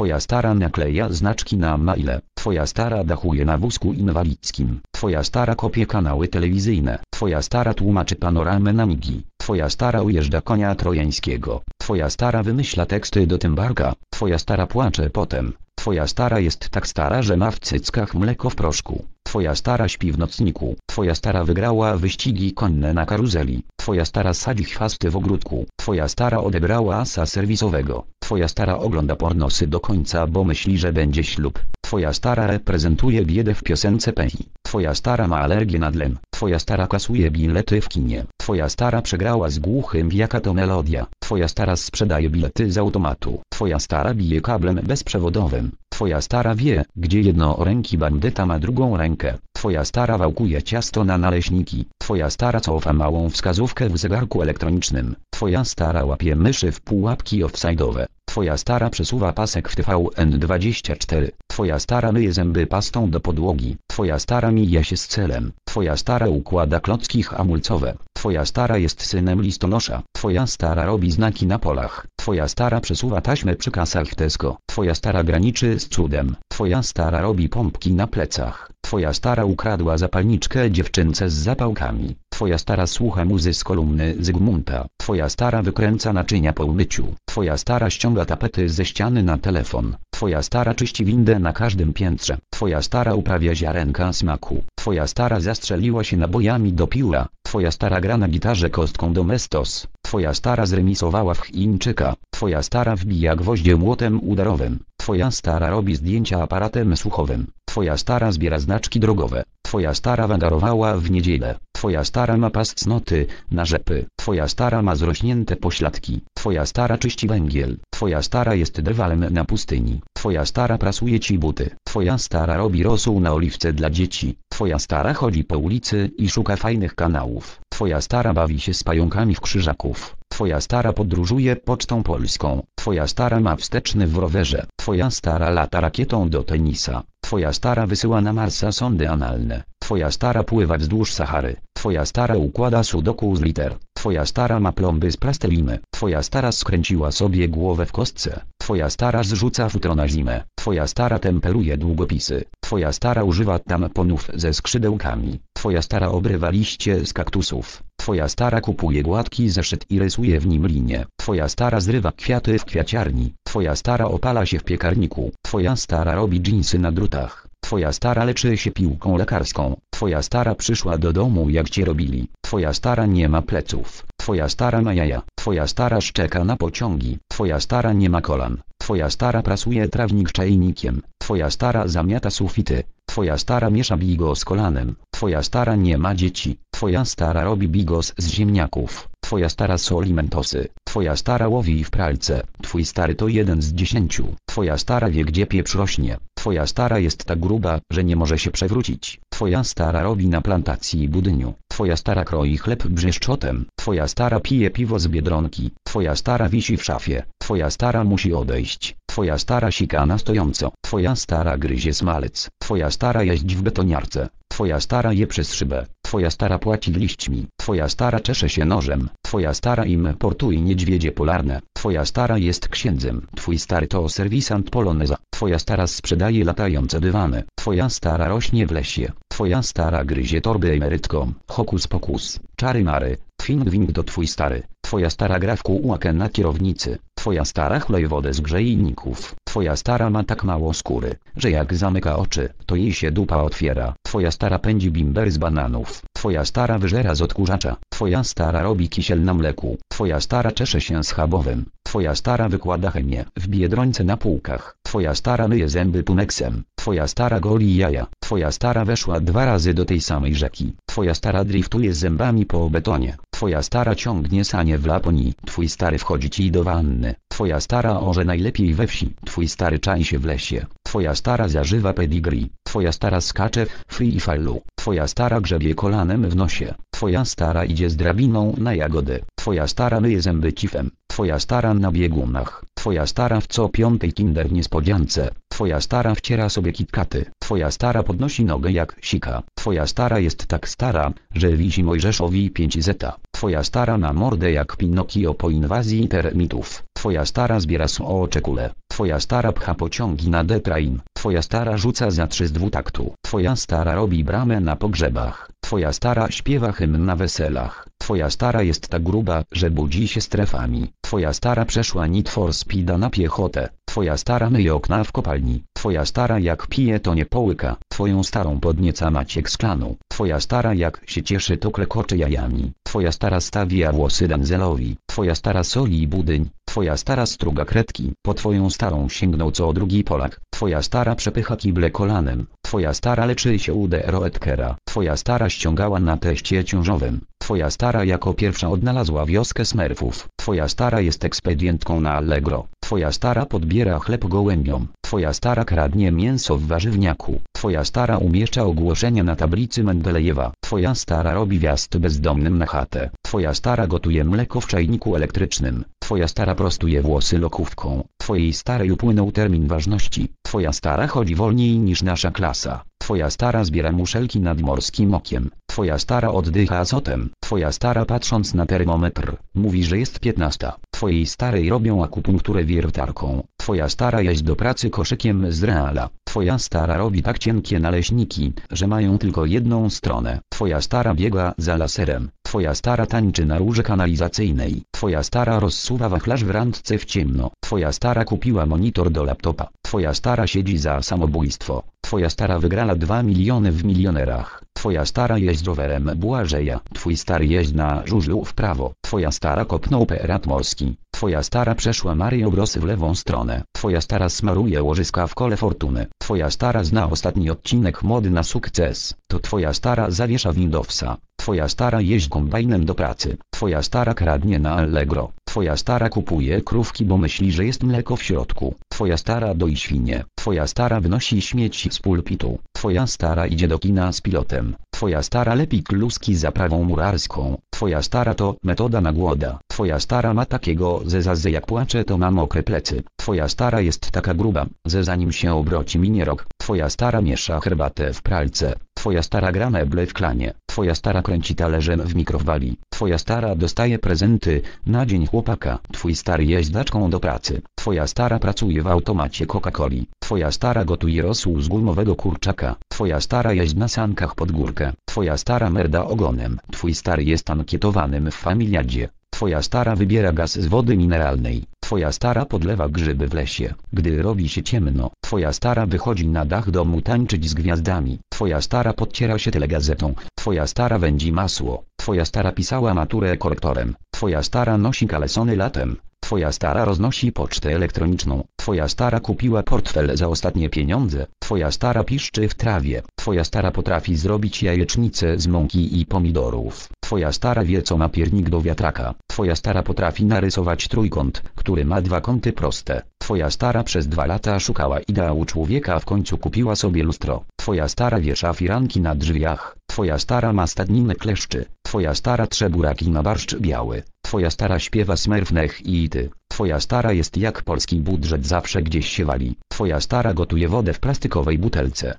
Twoja stara nakleja znaczki na maile. Twoja stara dachuje na wózku inwalidzkim. Twoja stara kopie kanały telewizyjne. Twoja stara tłumaczy panoramę na migi. Twoja stara ujeżdża konia trojańskiego. Twoja stara wymyśla teksty do Tymbarka. Twoja stara płacze potem. Twoja stara jest tak stara, że ma w cyckach mleko w proszku. Twoja stara śpi w nocniku. Twoja stara wygrała wyścigi konne na karuzeli. Twoja stara sadzi chwasty w ogródku. Twoja stara odebrała asa serwisowego. Twoja stara ogląda pornosy do końca, bo myśli, że będzie ślub. Twoja stara reprezentuje biedę w piosence Pei. Twoja stara ma alergię na dlen. Twoja stara kasuje bilety w kinie. Twoja stara przegrała z głuchym jaka to melodia. Twoja stara sprzedaje bilety z automatu. Twoja stara bije kablem bezprzewodowym. Twoja stara wie, gdzie jednoręki bandyta ma drugą rękę. Twoja stara wałkuje ciasto na naleśniki. Twoja stara cofa małą wskazówkę w zegarku elektronicznym. Twoja stara łapie myszy w pułapki offside'owe. Twoja stara przesuwa pasek w TVN24. Twoja stara myje zęby pastą do podłogi. Twoja stara mija się z celem. Twoja stara układa klocki hamulcowe. Twoja stara jest synem listonosza. Twoja stara robi znaki na polach. Twoja stara przesuwa taśmę przy kasach Tesco. Twoja stara graniczy z cudem. Twoja stara robi pompki na plecach. Twoja stara ukradła zapalniczkę dziewczynce z zapałkami. Twoja stara słucha muzy z kolumny Zygmunta. Twoja stara wykręca naczynia po umyciu. Twoja stara ściąga tapety ze ściany na telefon. Twoja stara czyści windę na każdym piętrze. Twoja stara uprawia ziarenka smaku. Twoja stara zastrzeliła się nabojami do piła. Twoja stara gra na gitarze kostką do mestos. Twoja stara zremisowała w Chińczyka. Twoja stara wbija gwoździe młotem udarowym. Twoja stara robi zdjęcia aparatem słuchowym. Twoja stara zbiera znaczki drogowe. Twoja stara wandarowała w niedzielę. Twoja stara ma pas cnoty, na rzepy. Twoja stara ma zrośnięte pośladki. Twoja stara czyści węgiel. Twoja stara jest drwalem na pustyni. Twoja stara prasuje ci buty. Twoja stara robi rosół na oliwce dla dzieci. Twoja stara chodzi po ulicy i szuka fajnych kanałów. Twoja stara bawi się z pająkami w krzyżaków. Twoja stara podróżuje pocztą polską. Twoja stara ma wsteczny w rowerze. Twoja stara lata rakietą do tenisa. Twoja stara wysyła na Marsa sondy analne. Twoja stara pływa wzdłuż Sahary. Twoja stara układa sudoku z liter. Twoja stara ma plomby z plasteliny. Twoja stara skręciła sobie głowę w kostce. Twoja stara zrzuca futro na zimę. Twoja stara temperuje długopisy. Twoja stara używa tamponów ze skrzydełkami. Twoja stara obrywa liście z kaktusów. Twoja stara kupuje gładki zeszyt i rysuje w nim linie. Twoja stara zrywa kwiaty w kwiaciarni. Twoja stara opala się w piekarniku. Twoja stara robi dżinsy na drutach. Twoja stara leczy się piłką lekarską. Twoja stara przyszła do domu jak cię robili. Twoja stara nie ma pleców. Twoja stara ma jaja. Twoja stara szczeka na pociągi. Twoja stara nie ma kolan. Twoja stara prasuje trawnik czajnikiem. Twoja stara zamiata sufity. Twoja stara miesza bigos kolanem. Twoja stara nie ma dzieci. Twoja stara robi bigos z ziemniaków. Twoja stara soli mentosy. Twoja stara łowi w pralce. Twój stary to jeden z dziesięciu. Twoja stara wie gdzie pieprz rośnie. Twoja stara jest tak gruba, że nie może się przewrócić. Twoja stara robi na plantacji budyniu. Twoja stara kroi chleb brzeszczotem. Twoja stara pije piwo z biedronki. Twoja stara wisi w szafie. Twoja stara musi odejść. Twoja stara sika na stojąco. Twoja stara gryzie smalec. Twoja stara jeździ w betoniarce. Twoja stara je przez szybę. Twoja stara płaci liśćmi. Twoja stara czesze się nożem. Twoja stara importuje niedźwiedzie polarne. Twoja stara jest księdzem. Twój stary to serwisant poloneza. Twoja stara sprzedaje latające dywany. Twoja stara rośnie w lesie. Twoja stara gryzie torby emerytką. Hokus pokus. Czary mary. Twing wing to twój stary. Twoja stara gra w kółkę na kierownicy. Twoja stara chleje wodę z grzejników. Twoja stara ma tak mało skóry, że jak zamyka oczy, to jej się dupa otwiera. Twoja stara pędzi bimber z bananów. Twoja stara wyżera z odkurzacza. Twoja stara robi kisiel na mleku. Twoja stara czesze się schabowym. Twoja stara wykłada chemię w biedrońce na półkach. Twoja stara myje zęby puneksem. Twoja stara goli jaja. Twoja stara weszła dwa razy do tej samej rzeki. Twoja stara driftuje zębami po betonie. Twoja stara ciągnie sanie w Laponii. Twój stary wchodzi ci do wanny. Twoja stara orze najlepiej we wsi. Twój stary czai się w lesie. Twoja stara zażywa pedigree. Twoja stara skacze w freefallu. Twoja stara grzebie kolanem w nosie. Twoja stara idzie z drabiną na jagody. Twoja stara myje zęby cifem. Twoja stara na biegunach. Twoja stara w co piątej kinder niespodziance. Twoja stara wciera sobie kitkaty. Twoja stara podnosi nogę jak sika. Twoja stara jest tak stara, że wisi Mojżeszowi 5 zeta. Twoja stara ma mordę jak Pinokio po inwazji termitów. Twoja stara zbiera słocze kule. Twoja stara pcha pociągi na D-Train. Twoja stara rzuca za trzy z dwutaktu. Twoja stara robi bramę na pogrzebach. Twoja stara śpiewa hymn na weselach. Twoja stara jest tak gruba, że budzi się strefami. Twoja stara przeszła Need for Speeda na piechotę. Twoja stara myje okna w kopalni. Twoja stara jak pije to nie połyka. Twoją starą podnieca Maciek z klanu. Twoja stara jak się cieszy to klekocze jajami. Twoja stara stawia włosy Denzelowi. Twoja stara soli budyń. Twoja stara struga kredki. Po twoją starą sięgnął co drugi Polak. Twoja stara przepycha kible kolanem. Twoja stara leczy się u Deroetkera. Twoja stara ściągała na teście ciążowym. Twoja stara jako pierwsza odnalazła wioskę smerfów. Twoja stara jest ekspedientką na Allegro. Twoja stara podbiera chleb gołębiom. Twoja stara kradnie mięso w warzywniaku. Twoja stara umieszcza ogłoszenia na tablicy Mendelejewa. Twoja stara robi wjazd bezdomnym na chatę. Twoja stara gotuje mleko w czajniku elektrycznym. Twoja stara prostuje włosy lokówką. Twojej starej upłynął termin ważności. Twoja stara chodzi wolniej niż nasza klasa. Twoja stara zbiera muszelki nad morskim okiem. Twoja stara oddycha azotem. Twoja stara patrząc na termometr, mówi że jest piętnasta. Twojej starej robią akupunkturę wiertarką. Twoja stara jeździ do pracy koszykiem z reala. Twoja stara robi tak cienkie naleśniki, że mają tylko jedną stronę. Twoja stara biega za laserem. Twoja stara tańczy na rurze kanalizacyjnej. Twoja stara rozsuwa wachlarz w randce w ciemno. Twoja stara kupiła monitor do laptopa. Twoja stara siedzi za samobójstwo. Twoja stara wygrała 2 miliony w milionerach. Twoja stara jeździ rowerem Błażeja. Twój stary jeździ na żużlu w prawo. Twoja stara kopnął perat morski. Twoja stara przeszła Mario Bros w lewą stronę. Twoja stara smaruje łożyska w kole fortuny. Twoja stara zna ostatni odcinek mody na sukces. To twoja stara zawiesza Windowsa. Twoja stara jeździ kombajnem do pracy. Twoja stara kradnie na Allegro. Twoja stara kupuje krówki bo myśli że jest mleko w środku. Twoja stara doi świnie. Twoja stara wynosi śmieci z pulpitu. Twoja stara idzie do kina z pilotem. Twoja stara lepi kluski za prawą murarską. Twoja stara to metoda na głoda. Twoja stara ma takiego zeza że jak płacze to ma mokre plecy. Twoja stara jest taka gruba, że zanim się obroci minie rok. Twoja stara miesza herbatę w pralce. Twoja stara gra meble w klanie. Twoja stara kręci talerzem w mikrowali. Twoja stara dostaje prezenty na dzień chłopaka. Twój stary jeźdaczką do pracy. Twoja stara pracuje w automacie Coca-Coli. Twoja stara gotuje rosół z gumowego kurczaka. Twoja stara jeździ na sankach pod górkę. Twoja stara merda ogonem. Twój stary jest ankietowanym w familiadzie. Twoja stara wybiera gaz z wody mineralnej. Twoja stara podlewa grzyby w lesie. Gdy robi się ciemno, twoja stara wychodzi na dach domu tańczyć z gwiazdami. Twoja stara podciera się telegazetą. Twoja stara wędzi masło. Twoja stara pisała maturę korektorem. Twoja stara nosi kalesony latem. Twoja stara roznosi pocztę elektroniczną. Twoja stara kupiła portfel za ostatnie pieniądze. Twoja stara piszczy w trawie. Twoja stara potrafi zrobić jajecznicę z mąki i pomidorów. Twoja stara wie co ma piernik do wiatraka. Twoja stara potrafi narysować trójkąt, który ma dwa kąty proste. Twoja stara przez dwa lata szukała ideału człowieka w końcu kupiła sobie lustro. Twoja stara wiesza firanki na drzwiach. Twoja stara ma stadninę kleszczy. Twoja stara trze buraki na barszcz biały. Twoja stara śpiewa smerfnech i ty. Twoja stara jest jak polski budżet zawsze gdzieś się wali. Twoja stara gotuje wodę w plastikowej butelce.